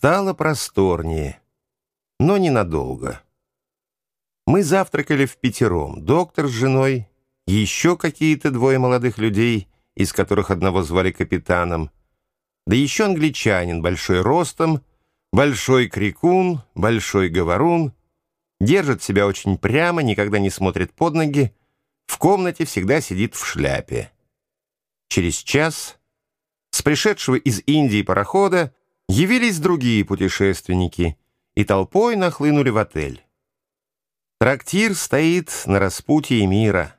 Стало просторнее, но ненадолго. Мы завтракали в пятером, доктор с женой, еще какие-то двое молодых людей, из которых одного звали капитаном, да еще англичанин, большой ростом, большой крикун, большой говорун, держит себя очень прямо, никогда не смотрит под ноги, в комнате всегда сидит в шляпе. Через час с пришедшего из Индии парохода явились другие путешественники и толпой нахлынули в отель. Трактир стоит на распутье мира.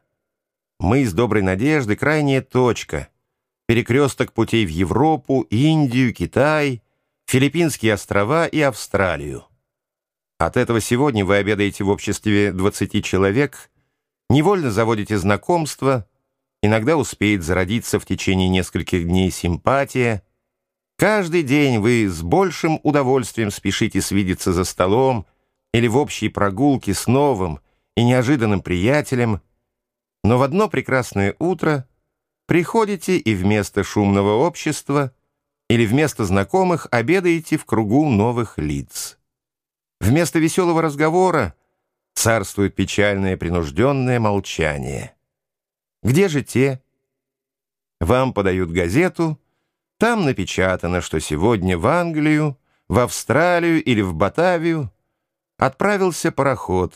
Мы с доброй надежды крайняя точка. Перекресток путей в Европу, Индию, Китай, Филиппинские острова и Австралию. От этого сегодня вы обедаете в обществе 20 человек, невольно заводите знакомства, иногда успеет зародиться в течение нескольких дней симпатия. Каждый день вы с большим удовольствием спешите свидеться за столом или в общей прогулке с новым и неожиданным приятелем, но в одно прекрасное утро приходите и вместо шумного общества или вместо знакомых обедаете в кругу новых лиц. Вместо веселого разговора царствует печальное принужденное молчание. Где же те? Вам подают газету, там напечатано, что сегодня в Англию, в Австралию или в Батавию отправился пароход.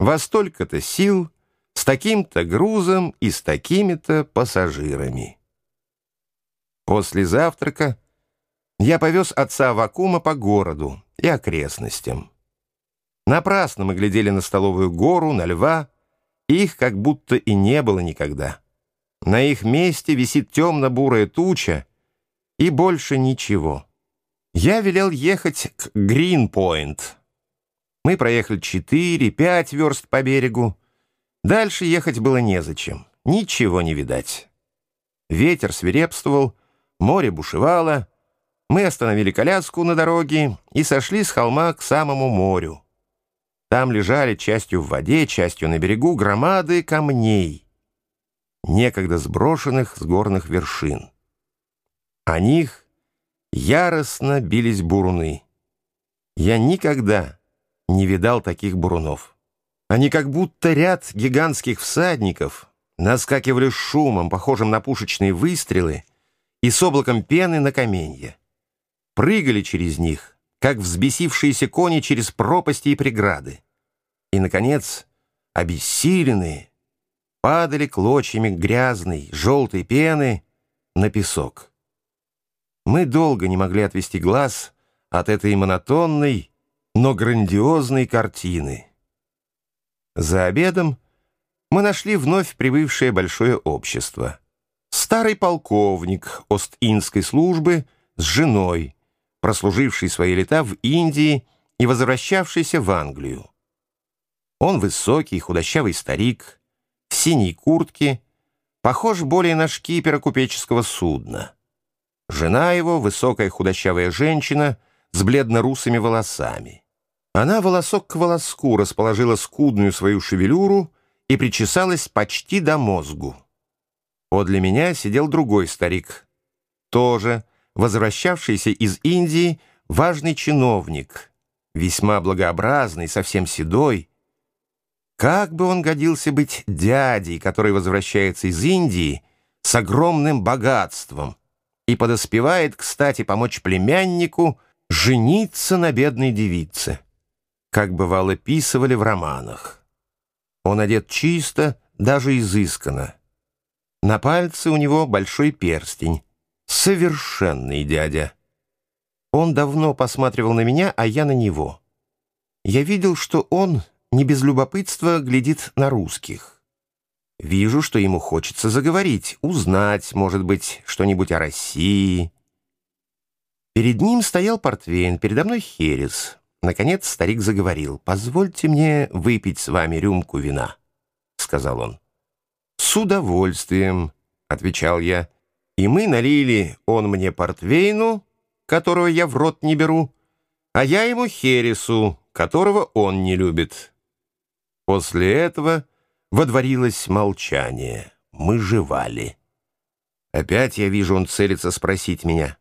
Во столько-то сил, с таким-то грузом и с такими-то пассажирами. После завтрака я повез отца Вакума по городу и окрестностям. Напрасно мы глядели на столовую гору, на льва, их как будто и не было никогда. На их месте висит темно-бурая туча, и больше ничего. Я велел ехать к Гринпойнт. Мы проехали четыре-пять верст по берегу. Дальше ехать было незачем, ничего не видать. Ветер свирепствовал, море бушевало. Мы остановили коляску на дороге и сошли с холма к самому морю. Там лежали частью в воде, частью на берегу громады камней, некогда сброшенных с горных вершин. О них яростно бились буруны. Я никогда не видал таких бурунов. Они как будто ряд гигантских всадников наскакивали шумом, похожим на пушечные выстрелы, и с облаком пены на каменья. Прыгали через них — как взбесившиеся кони через пропасти и преграды. И, наконец, обессиленные, падали клочьями грязной, желтой пены на песок. Мы долго не могли отвести глаз от этой монотонной, но грандиозной картины. За обедом мы нашли вновь прибывшее большое общество. Старый полковник Ост-Индской службы с женой, прослуживший свои лета в Индии и возвращавшийся в Англию. Он высокий, худощавый старик, в синей куртке, похож более на шкипера купеческого судна. Жена его — высокая худощавая женщина с бледно-русыми волосами. Она волосок к волоску расположила скудную свою шевелюру и причесалась почти до мозгу. Подле меня сидел другой старик, тоже возвращавшийся из Индии важный чиновник, весьма благообразный, совсем седой. Как бы он годился быть дядей, который возвращается из Индии с огромным богатством и подоспевает, кстати, помочь племяннику жениться на бедной девице, как бывало писывали в романах. Он одет чисто, даже изысканно. На пальце у него большой перстень, Совершенный дядя. Он давно посматривал на меня, а я на него. Я видел, что он не без любопытства глядит на русских. Вижу, что ему хочется заговорить, узнать, может быть, что-нибудь о России. Перед ним стоял портвейн, передо мной херес. Наконец старик заговорил. «Позвольте мне выпить с вами рюмку вина», — сказал он. «С удовольствием», — отвечал я. И мы налили он мне портвейну, которого я в рот не беру, а я ему хересу, которого он не любит. После этого водворилось молчание. Мы жевали. Опять я вижу, он целится спросить меня.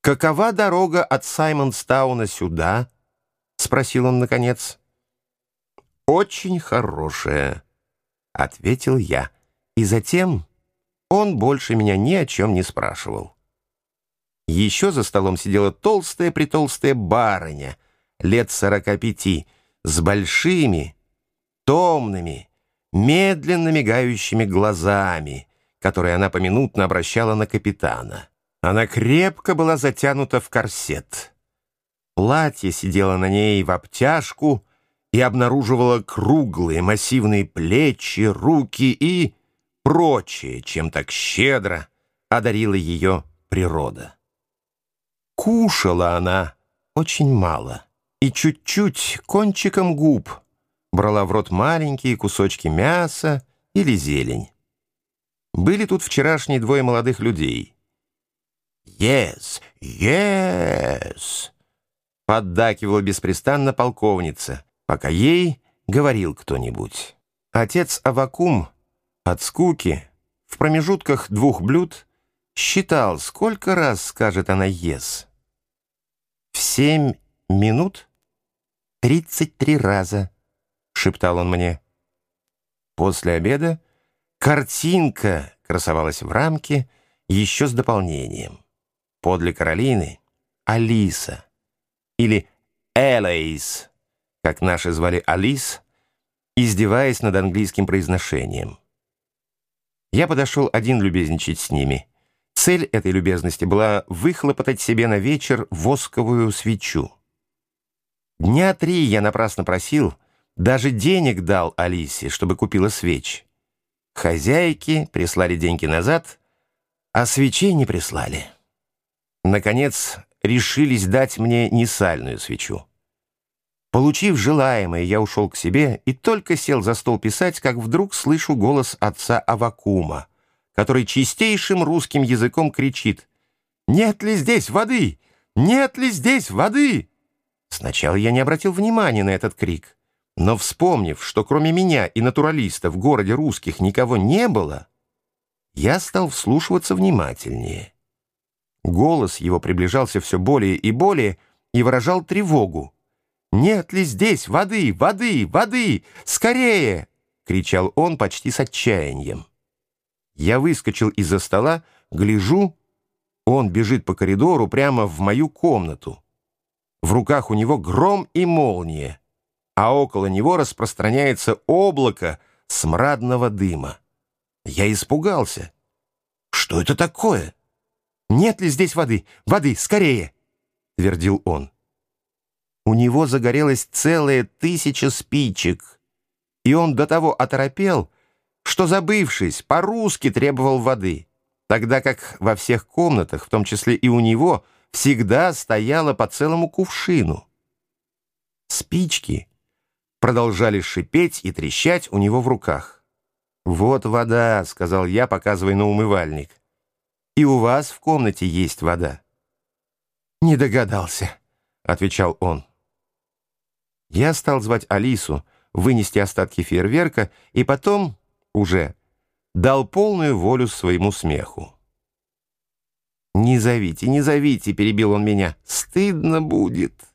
«Какова дорога от Саймонстауна сюда?» — спросил он наконец. «Очень хорошая», — ответил я. И затем он больше меня ни о чем не спрашивал. Еще за столом сидела толстая-притолстая барыня, лет сорока пяти, с большими, томными, медленно мигающими глазами, которые она поминутно обращала на капитана. Она крепко была затянута в корсет. Платье сидело на ней в обтяжку и обнаруживало круглые массивные плечи, руки и прочее, чем так щедро одарила ее природа. Кушала она очень мало и чуть-чуть кончиком губ брала в рот маленькие кусочки мяса или зелень. Были тут вчерашние двое молодых людей. «Yes, yes!» Поддакивала беспрестанно полковница, пока ей говорил кто-нибудь. Отец Авакум от скуки в промежутках двух блюд считал, сколько раз скажет она «ес». «В семь минут тридцать три раза», — шептал он мне. После обеда картинка красовалась в рамке еще с дополнением. Подле Каролины — Алиса — или «Элейс», как наши звали Алис, издеваясь над английским произношением. Я подошел один любезничать с ними. Цель этой любезности была выхлопотать себе на вечер восковую свечу. Дня три я напрасно просил, даже денег дал Алисе, чтобы купила свеч. Хозяйки прислали деньги назад, а свечей не прислали. Наконец, решились дать мне несальную свечу. Получив желаемое, я ушел к себе и только сел за стол писать, как вдруг слышу голос отца Авакума, который чистейшим русским языком кричит «Нет ли здесь воды? Нет ли здесь воды?» Сначала я не обратил внимания на этот крик, но вспомнив, что кроме меня и натуралиста в городе русских никого не было, я стал вслушиваться внимательнее. Голос его приближался все более и более и выражал тревогу. «Нет ли здесь воды, воды, воды? Скорее!» — кричал он почти с отчаянием. Я выскочил из-за стола, гляжу, он бежит по коридору прямо в мою комнату. В руках у него гром и молния, а около него распространяется облако смрадного дыма. Я испугался. «Что это такое?» «Нет ли здесь воды? Воды, скорее!» — твердил он. У него загорелась целая тысяча спичек, и он до того оторопел, что, забывшись, по-русски требовал воды, тогда как во всех комнатах, в том числе и у него, всегда стояло по целому кувшину. Спички продолжали шипеть и трещать у него в руках. «Вот вода», — сказал я, показывая на умывальник и у вас в комнате есть вода». «Не догадался», — отвечал он. Я стал звать Алису, вынести остатки фейерверка, и потом уже дал полную волю своему смеху. «Не зовите, не зовите», — перебил он меня, — «стыдно будет».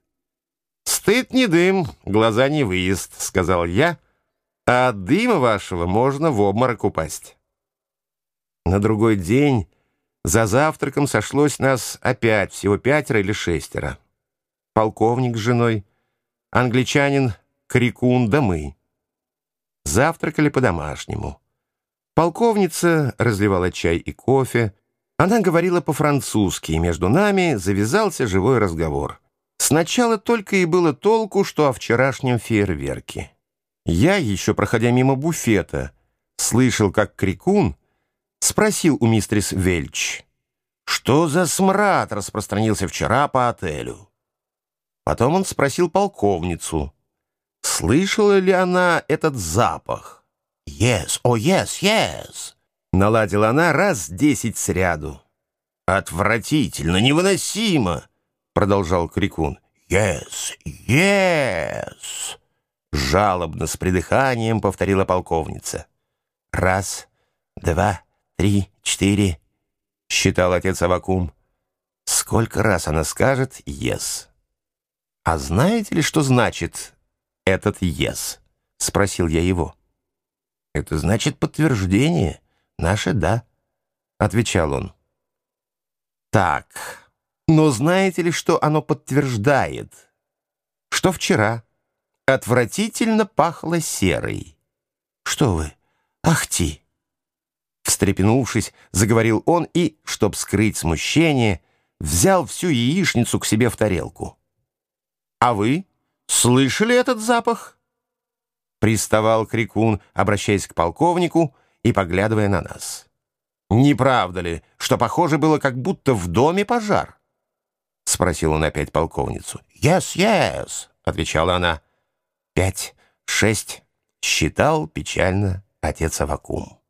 «Стыд не дым, глаза не выезд», — сказал я, «а от дыма вашего можно в обморок упасть». На другой день за завтраком сошлось нас опять всего пятеро или шестеро. Полковник с женой, англичанин Крикун да мы. Завтракали по-домашнему. Полковница разливала чай и кофе. Она говорила по-французски, и между нами завязался живой разговор. Сначала только и было толку, что о вчерашнем фейерверке. Я, еще проходя мимо буфета, слышал, как Крикун спросил у мистерис Вельч, что за смрад распространился вчера по отелю. Потом он спросил полковницу, слышала ли она этот запах. «Yes, oh yes, yes!» Наладила она раз десять сряду. «Отвратительно, невыносимо!» Продолжал Крикун. «Yes, yes!» Жалобно, с придыханием повторила полковница. «Раз, два, три, четыре», — считал отец Авакум. «Сколько?» раз она скажет «yes». «А знаете ли, что значит этот «yes»?» — спросил я его. «Это значит подтверждение. Наше «да», — отвечал он. «Так, но знаете ли, что оно подтверждает? Что вчера отвратительно пахло серой. Что вы, ахти!» Встрепенувшись, заговорил он и, чтоб скрыть смущение, взял всю яичницу к себе в тарелку. «А вы слышали этот запах?» Приставал Крикун, обращаясь к полковнику и поглядывая на нас. «Не правда ли, что похоже было, как будто в доме пожар?» Спросил он опять полковницу. «Yes, yes», — отвечала она. «Пять, шесть», — считал печально отец Авакум.